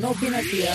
No Pinatia.